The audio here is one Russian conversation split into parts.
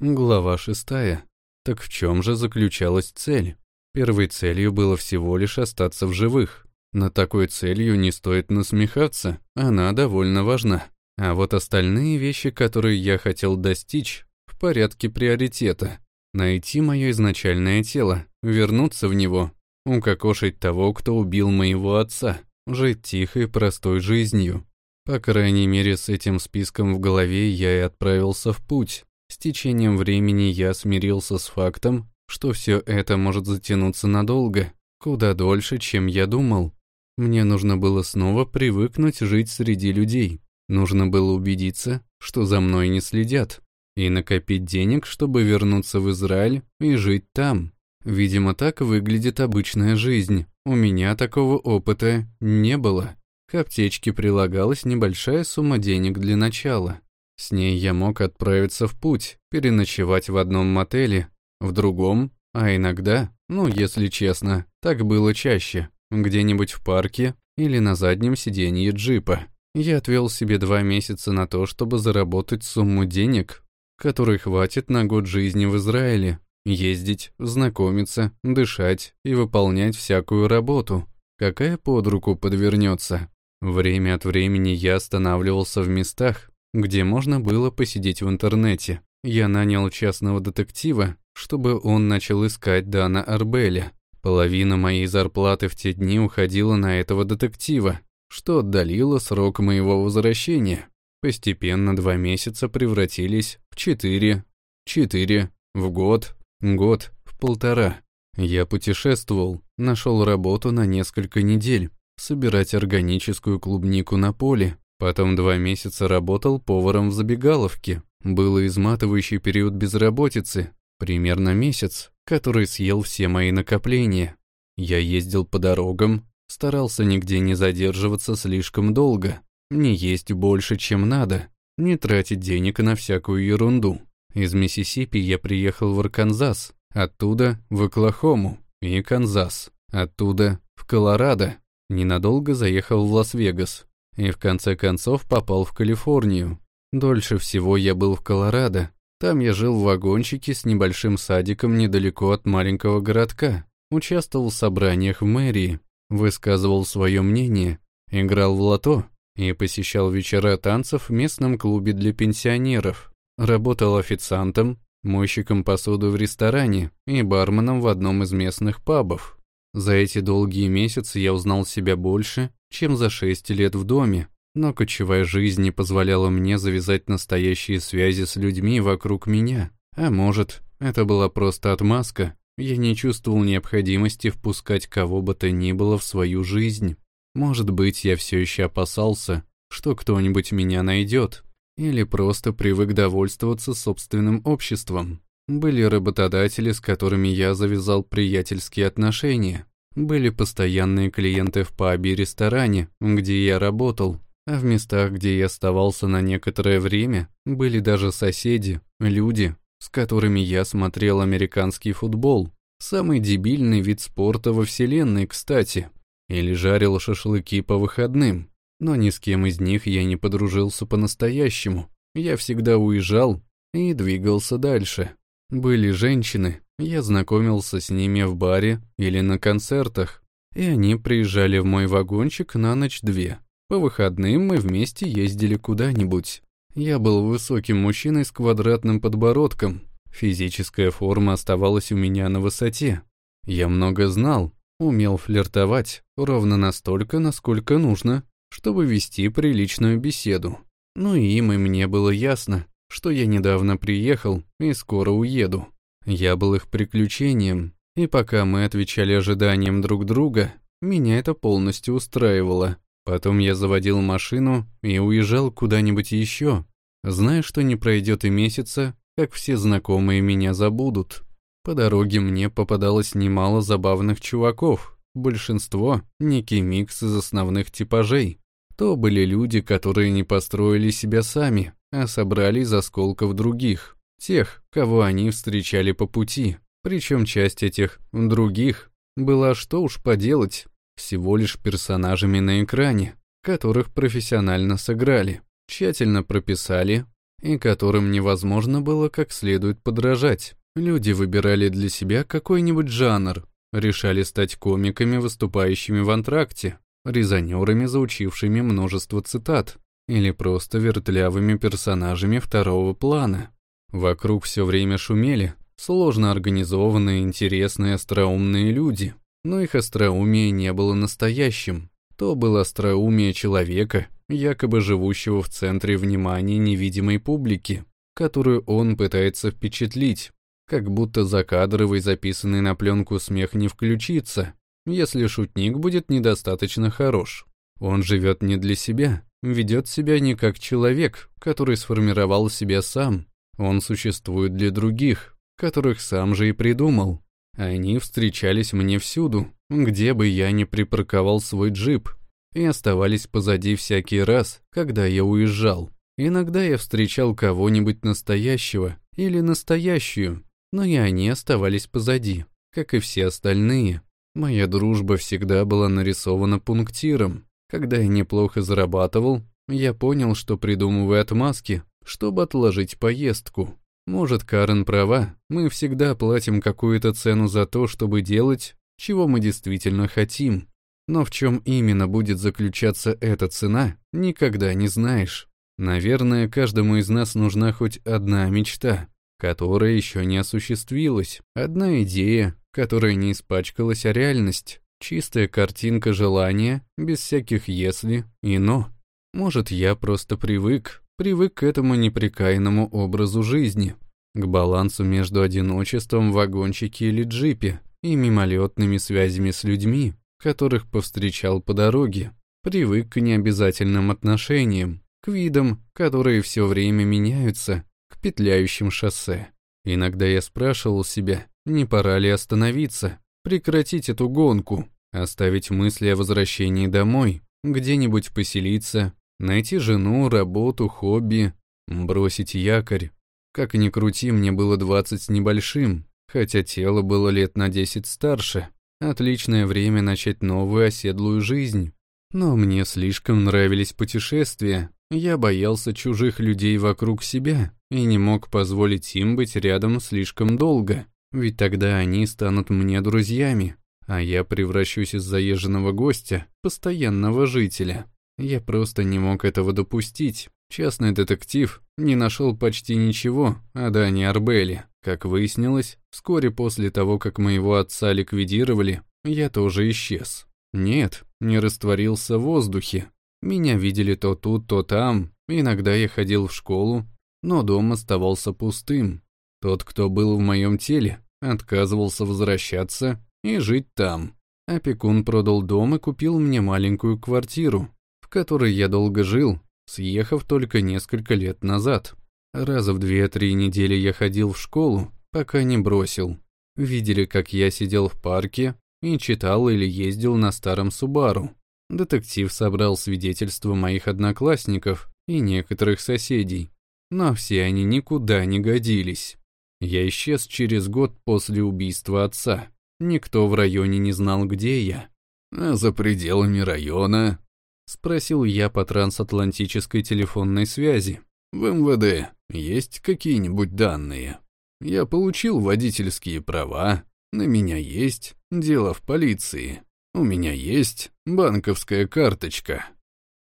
Глава шестая. Так в чем же заключалась цель? Первой целью было всего лишь остаться в живых. На такой целью не стоит насмехаться, она довольно важна. А вот остальные вещи, которые я хотел достичь, в порядке приоритета. Найти мое изначальное тело, вернуться в него, укокошить того, кто убил моего отца, жить тихой, простой жизнью. По крайней мере, с этим списком в голове я и отправился в путь. С течением времени я смирился с фактом, что все это может затянуться надолго, куда дольше, чем я думал. Мне нужно было снова привыкнуть жить среди людей. Нужно было убедиться, что за мной не следят, и накопить денег, чтобы вернуться в Израиль и жить там. Видимо, так выглядит обычная жизнь. У меня такого опыта не было. К аптечке прилагалась небольшая сумма денег для начала. С ней я мог отправиться в путь, переночевать в одном мотеле, в другом, а иногда, ну, если честно, так было чаще, где-нибудь в парке или на заднем сиденье джипа. Я отвел себе два месяца на то, чтобы заработать сумму денег, которой хватит на год жизни в Израиле, ездить, знакомиться, дышать и выполнять всякую работу, какая под руку подвернется. Время от времени я останавливался в местах, где можно было посидеть в интернете. Я нанял частного детектива, чтобы он начал искать Дана Арбеля. Половина моей зарплаты в те дни уходила на этого детектива, что отдалило срок моего возвращения. Постепенно два месяца превратились в четыре, четыре, в год, год, в полтора. Я путешествовал, нашел работу на несколько недель, собирать органическую клубнику на поле, потом два месяца работал поваром в забегаловке. Был изматывающий период безработицы, примерно месяц, который съел все мои накопления. Я ездил по дорогам, старался нигде не задерживаться слишком долго, не есть больше, чем надо, не тратить денег на всякую ерунду. Из Миссисипи я приехал в Арканзас, оттуда в Оклахому и Канзас, оттуда в Колорадо, ненадолго заехал в Лас-Вегас и в конце концов попал в Калифорнию. Дольше всего я был в Колорадо, там я жил в вагончике с небольшим садиком недалеко от маленького городка, участвовал в собраниях в мэрии, высказывал свое мнение, играл в лото и посещал вечера танцев в местном клубе для пенсионеров, работал официантом, мойщиком посуды в ресторане и барменом в одном из местных пабов. За эти долгие месяцы я узнал себя больше, чем за шесть лет в доме, но кочевая жизнь не позволяла мне завязать настоящие связи с людьми вокруг меня. А может, это была просто отмазка. Я не чувствовал необходимости впускать кого бы то ни было в свою жизнь. Может быть, я все еще опасался, что кто-нибудь меня найдет, или просто привык довольствоваться собственным обществом. Были работодатели, с которыми я завязал приятельские отношения. Были постоянные клиенты в пабе и ресторане, где я работал, а в местах, где я оставался на некоторое время, были даже соседи, люди, с которыми я смотрел американский футбол. Самый дебильный вид спорта во вселенной, кстати. Или жарил шашлыки по выходным. Но ни с кем из них я не подружился по-настоящему. Я всегда уезжал и двигался дальше. Были женщины, я знакомился с ними в баре или на концертах, и они приезжали в мой вагончик на ночь-две. По выходным мы вместе ездили куда-нибудь. Я был высоким мужчиной с квадратным подбородком. Физическая форма оставалась у меня на высоте. Я много знал, умел флиртовать, ровно настолько, насколько нужно, чтобы вести приличную беседу. Ну и им и мне было ясно, что я недавно приехал и скоро уеду. Я был их приключением, и пока мы отвечали ожиданиям друг друга, меня это полностью устраивало. Потом я заводил машину и уезжал куда-нибудь еще, зная, что не пройдет и месяца, как все знакомые меня забудут. По дороге мне попадалось немало забавных чуваков, большинство — некий микс из основных типажей. То были люди, которые не построили себя сами, а собрали из осколков других, тех, кого они встречали по пути. Причем часть этих «других» была, что уж поделать, всего лишь персонажами на экране, которых профессионально сыграли, тщательно прописали и которым невозможно было как следует подражать. Люди выбирали для себя какой-нибудь жанр, решали стать комиками, выступающими в антракте, резонерами, заучившими множество цитат, или просто вертлявыми персонажами второго плана. Вокруг все время шумели, сложно организованные, интересные, остроумные люди, но их остроумие не было настоящим. То было остроумие человека, якобы живущего в центре внимания невидимой публики, которую он пытается впечатлить, как будто закадровый записанный на пленку смех не включится, если шутник будет недостаточно хорош. Он живет не для себя, ведет себя не как человек, который сформировал себя сам. Он существует для других, которых сам же и придумал. Они встречались мне всюду, где бы я ни припарковал свой джип, и оставались позади всякий раз, когда я уезжал. Иногда я встречал кого-нибудь настоящего или настоящую, но и они оставались позади, как и все остальные. Моя дружба всегда была нарисована пунктиром. Когда я неплохо зарабатывал, я понял, что придумываю отмазки, чтобы отложить поездку. Может, Карен права, мы всегда платим какую-то цену за то, чтобы делать, чего мы действительно хотим. Но в чем именно будет заключаться эта цена, никогда не знаешь. Наверное, каждому из нас нужна хоть одна мечта, которая еще не осуществилась, одна идея, которая не испачкалась, а реальность, чистая картинка желания, без всяких «если» и «но». Может, я просто привык, привык к этому непрекаянному образу жизни, к балансу между одиночеством в вагончике или джипе и мимолетными связями с людьми, которых повстречал по дороге, привык к необязательным отношениям, к видам, которые все время меняются, к петляющим шоссе. Иногда я спрашивал себя, не пора ли остановиться, прекратить эту гонку, оставить мысли о возвращении домой, где-нибудь поселиться, найти жену, работу, хобби, бросить якорь. Как ни крути, мне было двадцать с небольшим, хотя тело было лет на десять старше. Отличное время начать новую оседлую жизнь. Но мне слишком нравились путешествия. Я боялся чужих людей вокруг себя и не мог позволить им быть рядом слишком долго, ведь тогда они станут мне друзьями, а я превращусь из заезженного гостя постоянного жителя. Я просто не мог этого допустить. Частный детектив не нашел почти ничего о Дани Арбеле. Как выяснилось, вскоре после того, как моего отца ликвидировали, я тоже исчез. Нет, не растворился в воздухе. Меня видели то тут, то там. Иногда я ходил в школу, но дом оставался пустым. Тот, кто был в моем теле, отказывался возвращаться и жить там. Опекун продал дом и купил мне маленькую квартиру, в которой я долго жил, съехав только несколько лет назад. Раза в две-три недели я ходил в школу, пока не бросил. Видели, как я сидел в парке и читал или ездил на старом Субару. Детектив собрал свидетельства моих одноклассников и некоторых соседей, но все они никуда не годились. Я исчез через год после убийства отца. Никто в районе не знал, где я. А за пределами района Спросил я по трансатлантической телефонной связи. В МВД есть какие-нибудь данные? Я получил водительские права, на меня есть дело в полиции, у меня есть банковская карточка.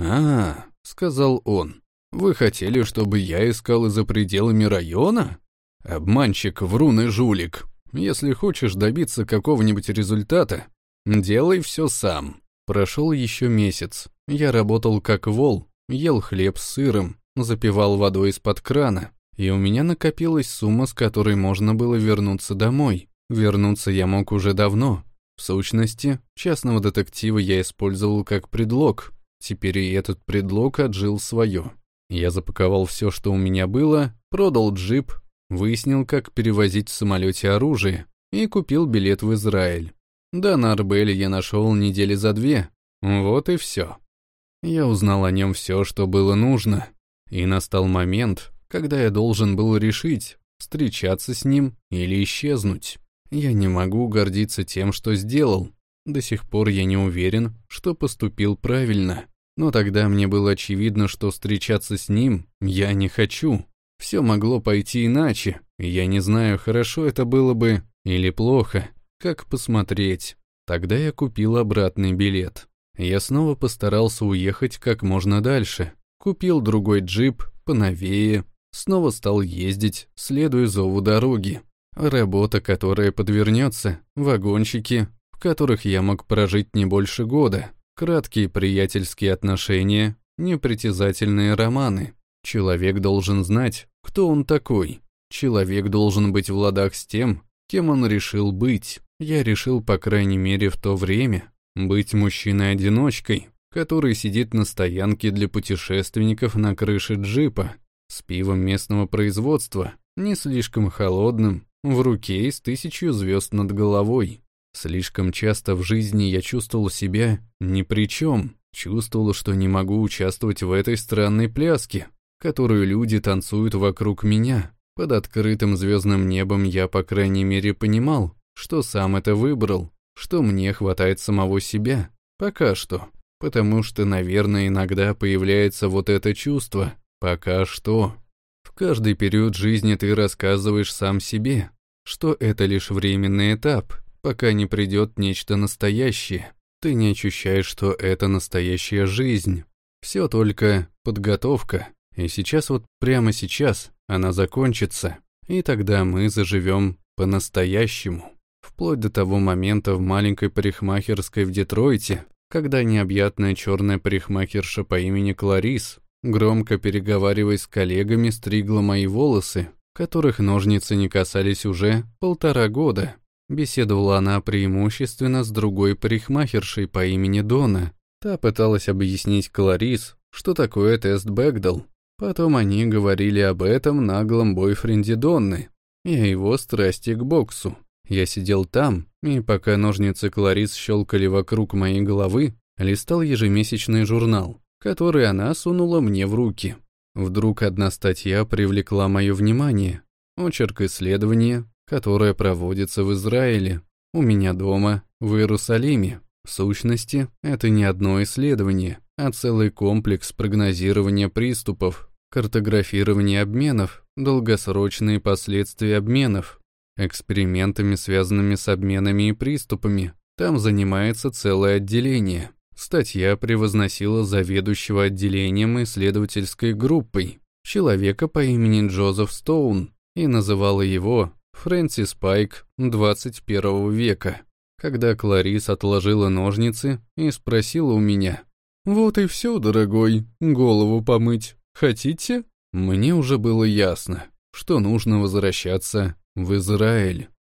«А, — сказал он, — вы хотели, чтобы я искал и за пределами района? Обманщик, врун и жулик. Если хочешь добиться какого-нибудь результата, делай все сам. Прошел еще месяц. Я работал как вол, ел хлеб с сыром, запивал водой из-под крана, и у меня накопилась сумма, с которой можно было вернуться домой. Вернуться я мог уже давно. В сущности, частного детектива я использовал как предлог. Теперь и этот предлог отжил свое. Я запаковал все, что у меня было, продал джип, выяснил, как перевозить в самолете оружие и купил билет в Израиль. Да, на Арбеле я нашел недели за две. Вот и все. Я узнал о нем все, что было нужно. И настал момент, когда я должен был решить, встречаться с ним или исчезнуть. Я не могу гордиться тем, что сделал. До сих пор я не уверен, что поступил правильно. Но тогда мне было очевидно, что встречаться с ним я не хочу. Все могло пойти иначе, я не знаю, хорошо это было бы или плохо. Как посмотреть? Тогда я купил обратный билет. Я снова постарался уехать как можно дальше. Купил другой джип, поновее. Снова стал ездить, следуя зову дороги. Работа, которая подвернется, вагончики, в которых я мог прожить не больше года, краткие приятельские отношения, непритязательные романы. Человек должен знать, кто он такой. Человек должен быть в ладах с тем, кем он решил быть. Я решил, по крайней мере, в то время, быть мужчиной-одиночкой, который сидит на стоянке для путешественников на крыше джипа, с пивом местного производства, не слишком холодным, в руке и с тысячью звезд над головой. Слишком часто в жизни я чувствовал себя ни при чем, чувствовал, что не могу участвовать в этой странной пляске, которую люди танцуют вокруг меня. Под открытым звездным небом я, по крайней мере, понимал, что сам это выбрал, что мне хватает самого себя. Пока что. Потому что, наверное, иногда появляется вот это чувство. Пока что. В каждый период жизни ты рассказываешь сам себе, что это лишь временный этап, пока не придет нечто настоящее. Ты не ощущаешь, что это настоящая жизнь. Все только подготовка. И сейчас вот прямо сейчас она закончится. И тогда мы заживем по-настоящему вплоть до того момента в маленькой парикмахерской в Детройте, когда необъятная черная парикмахерша по имени Кларис, громко переговариваясь с коллегами, стригла мои волосы, которых ножницы не касались уже полтора года. Беседовала она преимущественно с другой парикмахершей по имени Дона. Та пыталась объяснить Кларис, что такое тест Бэгдал. Потом они говорили об этом наглом бойфренде Донны и о его страсти к боксу. Я сидел там, и пока ножницы Кларис щелкали вокруг моей головы, листал ежемесячный журнал, который она сунула мне в руки. Вдруг одна статья привлекла мое внимание. Очерк исследования, которое проводится в Израиле, у меня дома, в Иерусалиме. В сущности, это не одно исследование, а целый комплекс прогнозирования приступов, картографирования обменов, долгосрочные последствия обменов, экспериментами, связанными с обменами и приступами. Там занимается целое отделение. Статья превозносила заведующего отделением исследовательской группой, человека по имени Джозеф Стоун, и называла его Фрэнсис Пайк 21 века. Когда Кларис отложила ножницы и спросила у меня, «Вот и все, дорогой, голову помыть. Хотите?» Мне уже было ясно, что нужно возвращаться в Израиль.